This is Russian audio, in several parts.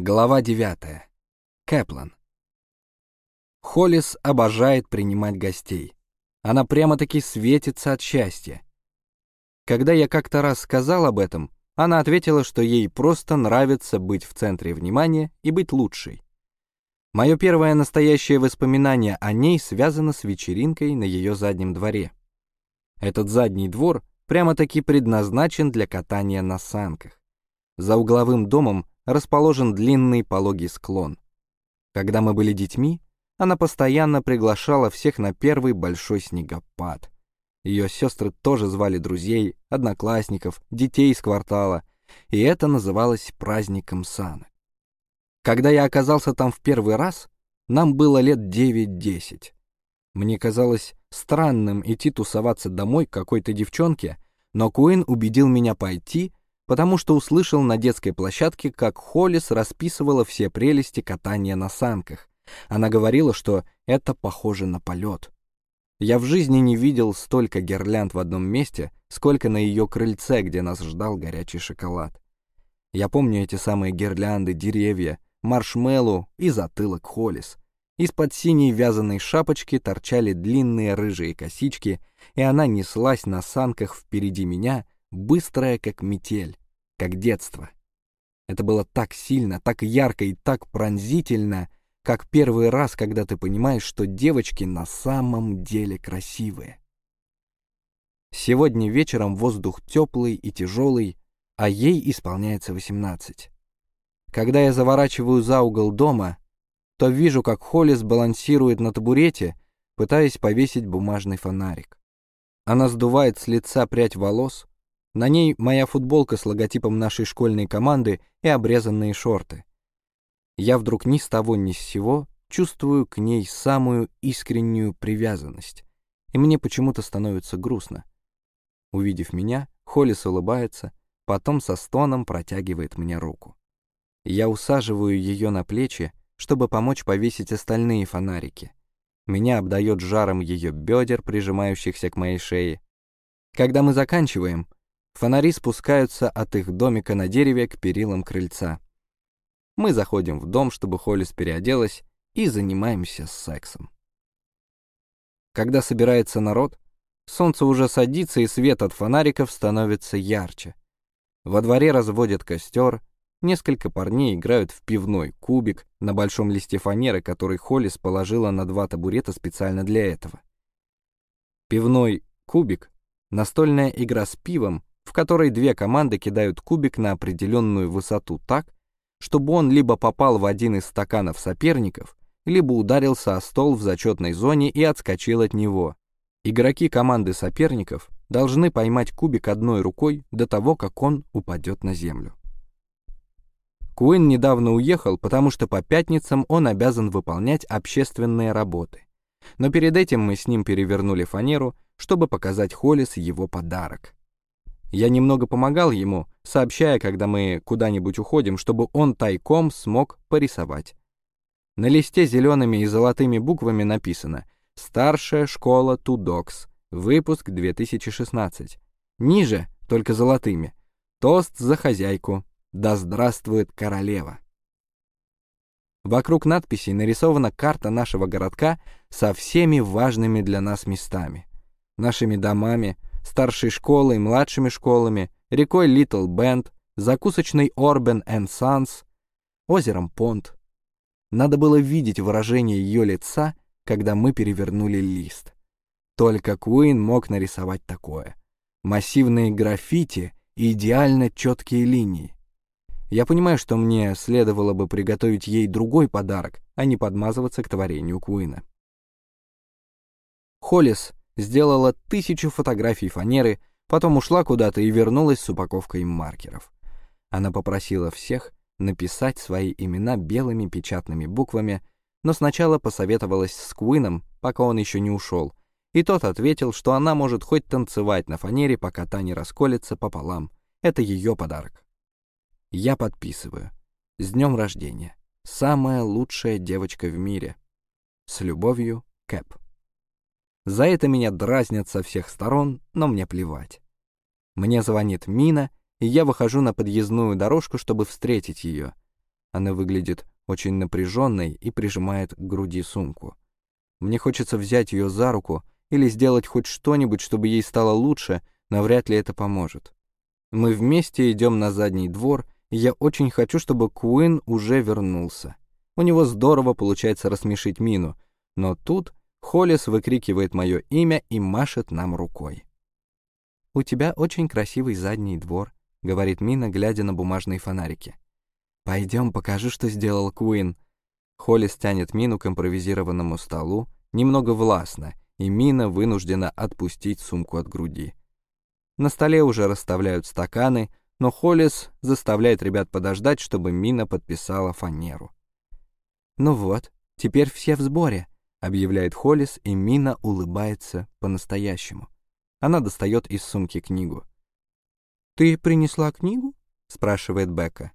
Глава 9. Кэплан. Холлис обожает принимать гостей. Она прямо-таки светится от счастья. Когда я как-то раз сказал об этом, она ответила, что ей просто нравится быть в центре внимания и быть лучшей. Мое первое настоящее воспоминание о ней связано с вечеринкой на ее заднем дворе. Этот задний двор прямо-таки предназначен для катания на санках. За угловым домом расположен длинный пологий склон. Когда мы были детьми, она постоянно приглашала всех на первый большой снегопад. Ее сестры тоже звали друзей, одноклассников, детей из квартала, и это называлось праздником Саны. Когда я оказался там в первый раз, нам было лет 9-10. Мне казалось странным идти тусоваться домой к какой-то девчонке, но Куин убедил меня пойти, потому что услышал на детской площадке, как Холлис расписывала все прелести катания на санках. Она говорила, что это похоже на полет. Я в жизни не видел столько гирлянд в одном месте, сколько на ее крыльце, где нас ждал горячий шоколад. Я помню эти самые гирлянды, деревья, маршмеллоу и затылок Холлис. Из-под синей вязаной шапочки торчали длинные рыжие косички, и она неслась на санках впереди меня, быстрая, как метель, как детство. Это было так сильно, так ярко и так пронзительно, как первый раз, когда ты понимаешь, что девочки на самом деле красивые. Сегодня вечером воздух теплый и тяжелый, а ей исполняется 18. Когда я заворачиваю за угол дома, то вижу, как Холлис балансирует на табурете, пытаясь повесить бумажный фонарик. Она сдувает с лица прядь волос, на ней моя футболка с логотипом нашей школьной команды и обрезанные шорты. Я вдруг ни с того ни с сего чувствую к ней самую искреннюю привязанность, и мне почему-то становится грустно. Увидев меня, Холлис улыбается, потом со стоном протягивает мне руку. Я усаживаю ее на плечи, чтобы помочь повесить остальные фонарики. Меня обдает жаром ее бедер, прижимающихся к моей шее. Когда мы заканчиваем, фонари спускаются от их домика на дереве к перилам крыльца. Мы заходим в дом, чтобы Холлис переоделась, и занимаемся сексом. Когда собирается народ, солнце уже садится, и свет от фонариков становится ярче. Во дворе разводят костер, Несколько парней играют в пивной кубик на большом листе фанеры, который Холлис положила на два табурета специально для этого. Пивной кубик — настольная игра с пивом, в которой две команды кидают кубик на определенную высоту так, чтобы он либо попал в один из стаканов соперников, либо ударился о стол в зачетной зоне и отскочил от него. Игроки команды соперников должны поймать кубик одной рукой до того, как он упадет на землю. Куин недавно уехал, потому что по пятницам он обязан выполнять общественные работы. Но перед этим мы с ним перевернули фанеру, чтобы показать Холлис его подарок. Я немного помогал ему, сообщая, когда мы куда-нибудь уходим, чтобы он тайком смог порисовать. На листе зелеными и золотыми буквами написано «Старшая школа Тудокс, выпуск 2016». Ниже, только золотыми, «Тост за хозяйку, да здравствует королева! Вокруг надписей нарисована карта нашего городка со всеми важными для нас местами. Нашими домами, старшей школой, младшими школами, рекой Литл Бенд, закусочной Орбен энд Санс, озером Понт. Надо было видеть выражение ее лица, когда мы перевернули лист. Только Куин мог нарисовать такое. Массивные граффити и идеально четкие линии. Я понимаю, что мне следовало бы приготовить ей другой подарок, а не подмазываться к творению Куина. Холлис сделала тысячу фотографий фанеры, потом ушла куда-то и вернулась с упаковкой маркеров. Она попросила всех написать свои имена белыми печатными буквами, но сначала посоветовалась с Куином, пока он еще не ушел, и тот ответил, что она может хоть танцевать на фанере, пока та не расколется пополам. Это ее подарок. Я подписываю. С днем рождения. Самая лучшая девочка в мире. С любовью, Кэп. За это меня дразнят со всех сторон, но мне плевать. Мне звонит Мина, и я выхожу на подъездную дорожку, чтобы встретить ее. Она выглядит очень напряженной и прижимает к груди сумку. Мне хочется взять ее за руку или сделать хоть что-нибудь, чтобы ей стало лучше, но вряд ли это поможет. Мы вместе идем на задний двор, и я очень хочу, чтобы Куин уже вернулся. У него здорово получается рассмешить Мину, но тут Холлис выкрикивает мое имя и машет нам рукой. «У тебя очень красивый задний двор», — говорит Мина, глядя на бумажные фонарики. «Пойдем, покажу, что сделал Куин». Холлис тянет Мину к импровизированному столу, немного властно, и Мина вынуждена отпустить сумку от груди. На столе уже расставляют стаканы, но Холлис заставляет ребят подождать, чтобы Мина подписала фанеру. «Ну вот, теперь все в сборе», — объявляет Холлис, и Мина улыбается по-настоящему. Она достает из сумки книгу. «Ты принесла книгу?» — спрашивает Бека.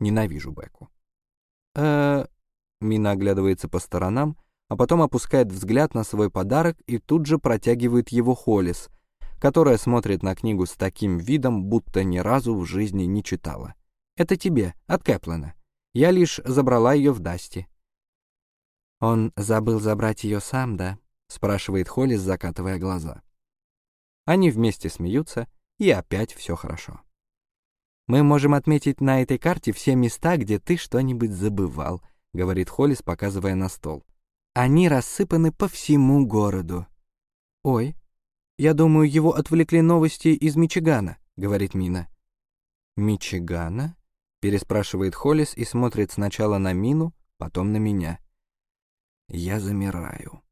Ненавижу Беку. э Мина оглядывается по сторонам, а потом опускает взгляд на свой подарок и тут же протягивает его Холлис, которая смотрит на книгу с таким видом, будто ни разу в жизни не читала. «Это тебе, от Кэплина. Я лишь забрала ее в Дасти». «Он забыл забрать ее сам, да?» — спрашивает Холлис, закатывая глаза. Они вместе смеются, и опять все хорошо. «Мы можем отметить на этой карте все места, где ты что-нибудь забывал», — говорит Холлис, показывая на стол. «Они рассыпаны по всему городу». «Ой, я думаю, его отвлекли новости из Мичигана», — говорит Мина. «Мичигана?» — переспрашивает Холлис и смотрит сначала на Мину, потом на меня. Я замираю.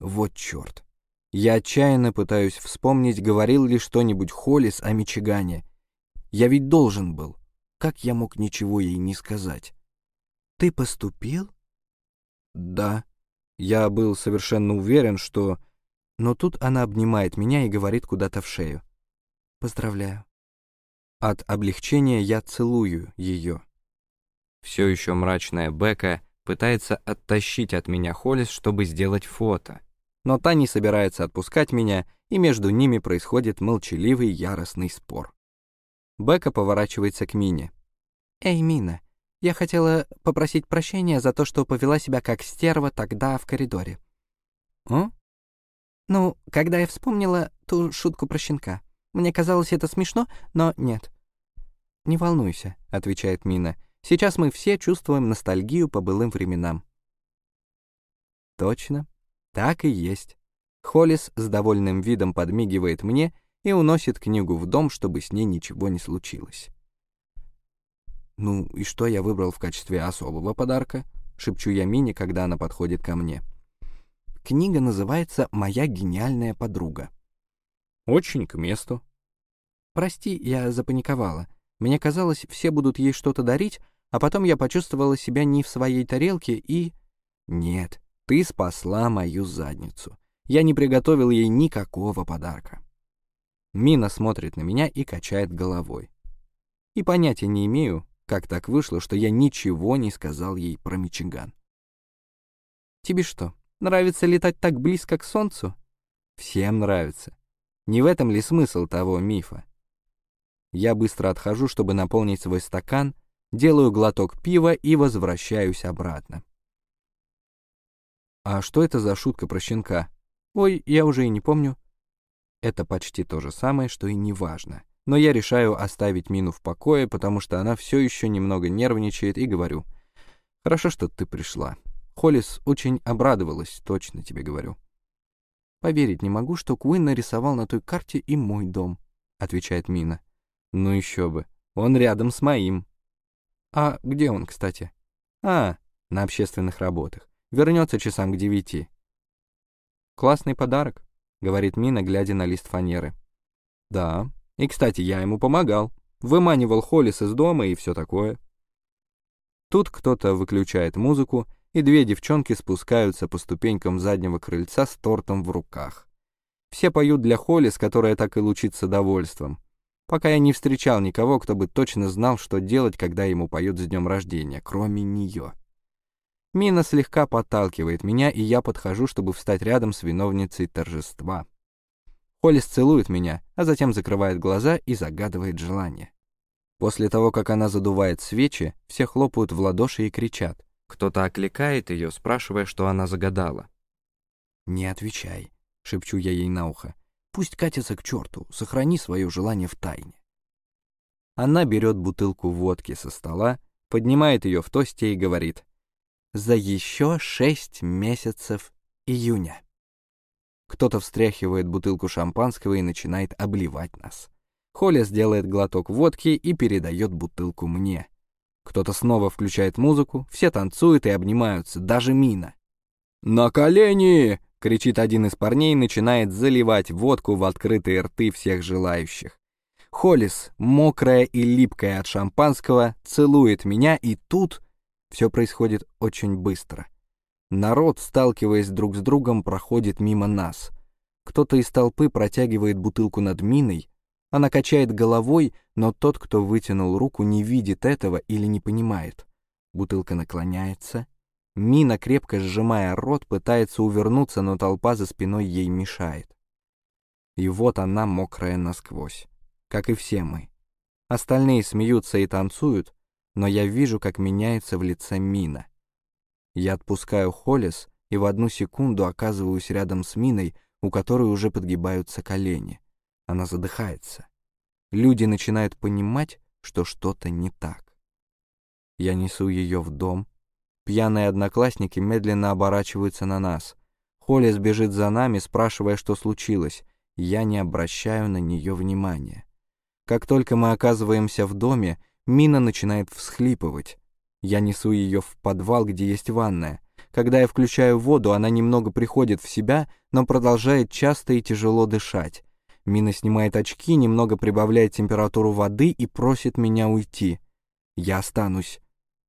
Вот черт. Я отчаянно пытаюсь вспомнить, говорил ли что-нибудь Холлис о Мичигане. Я ведь должен был. Как я мог ничего ей не сказать? «Ты поступил?» «Да». Я был совершенно уверен, что... Но тут она обнимает меня и говорит куда-то в шею. «Поздравляю». От облегчения я целую ее. Все еще мрачная Бека пытается оттащить от меня Холлис, чтобы сделать фото. Но та не собирается отпускать меня, и между ними происходит молчаливый яростный спор. Бека поворачивается к Мине. «Эй, Мина, я хотела попросить прощения за то, что повела себя как стерва тогда в коридоре». «О?» «Ну, когда я вспомнила ту шутку про щенка. Мне казалось это смешно, но нет». «Не волнуйся», — отвечает Мина. Сейчас мы все чувствуем ностальгию по былым временам. Точно, так и есть. Холлис с довольным видом подмигивает мне и уносит книгу в дом, чтобы с ней ничего не случилось. «Ну и что я выбрал в качестве особого подарка?» — шепчу я Мине, когда она подходит ко мне. Книга называется «Моя гениальная подруга». «Очень к месту». «Прости, я запаниковала. Мне казалось, все будут ей что-то дарить, а потом я почувствовала себя не в своей тарелке и... Нет, ты спасла мою задницу. Я не приготовил ей никакого подарка. Мина смотрит на меня и качает головой. И понятия не имею, как так вышло, что я ничего не сказал ей про Мичиган. Тебе что, нравится летать так близко к солнцу? Всем нравится. Не в этом ли смысл того мифа? Я быстро отхожу, чтобы наполнить свой стакан, делаю глоток пива и возвращаюсь обратно. А что это за шутка про щенка? Ой, я уже и не помню. Это почти то же самое, что и не важно. Но я решаю оставить Мину в покое, потому что она все еще немного нервничает, и говорю. «Хорошо, что ты пришла. Холлис очень обрадовалась, точно тебе говорю». «Поверить не могу, что Куин нарисовал на той карте и мой дом», — отвечает Мина. «Ну еще бы, он рядом с моим». «А где он, кстати?» «А, на общественных работах. Вернется часам к девяти». «Классный подарок», — говорит Мина, глядя на лист фанеры. «Да, и, кстати, я ему помогал. Выманивал Холлис из дома и все такое». Тут кто-то выключает музыку, и две девчонки спускаются по ступенькам заднего крыльца с тортом в руках. Все поют для Холлис, которая так и лучится довольством пока я не встречал никого, кто бы точно знал, что делать, когда ему поют с днем рождения, кроме нее. Мина слегка подталкивает меня, и я подхожу, чтобы встать рядом с виновницей торжества. Холлис целует меня, а затем закрывает глаза и загадывает желание. После того, как она задувает свечи, все хлопают в ладоши и кричат. Кто-то окликает ее, спрашивая, что она загадала. «Не отвечай», — шепчу я ей на ухо. «Пусть катится к черту, сохрани свое желание в тайне». Она берет бутылку водки со стола, поднимает ее в тосте и говорит «За еще шесть месяцев июня». Кто-то встряхивает бутылку шампанского и начинает обливать нас. Холли сделает глоток водки и передает бутылку мне. Кто-то снова включает музыку, все танцуют и обнимаются, даже Мина. «На колени!» — кричит один из парней и начинает заливать водку в открытые рты всех желающих. Холлис, мокрая и липкая от шампанского, целует меня, и тут все происходит очень быстро. Народ, сталкиваясь друг с другом, проходит мимо нас. Кто-то из толпы протягивает бутылку над миной, она качает головой, но тот, кто вытянул руку, не видит этого или не понимает. Бутылка наклоняется. Мина, крепко сжимая рот, пытается увернуться, но толпа за спиной ей мешает. И вот она мокрая насквозь как и все мы. Остальные смеются и танцуют, но я вижу, как меняется в лице Мина. Я отпускаю Холлис и в одну секунду оказываюсь рядом с Миной, у которой уже подгибаются колени. Она задыхается. Люди начинают понимать, что что-то не так. Я несу ее в дом. Пьяные одноклассники медленно оборачиваются на нас. Холлис бежит за нами, спрашивая, что случилось. Я не обращаю на нее внимания. Как только мы оказываемся в доме, Мина начинает всхлипывать. Я несу ее в подвал, где есть ванная. Когда я включаю воду, она немного приходит в себя, но продолжает часто и тяжело дышать. Мина снимает очки, немного прибавляет температуру воды и просит меня уйти. Я останусь.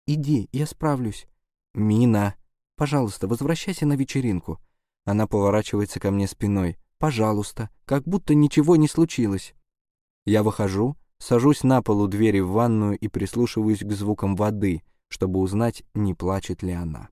«Иди, я справлюсь». «Мина, пожалуйста, возвращайся на вечеринку». Она поворачивается ко мне спиной. «Пожалуйста, как будто ничего не случилось». Я выхожу, сажусь на полу двери в ванную и прислушиваюсь к звукам воды, чтобы узнать, не плачет ли она.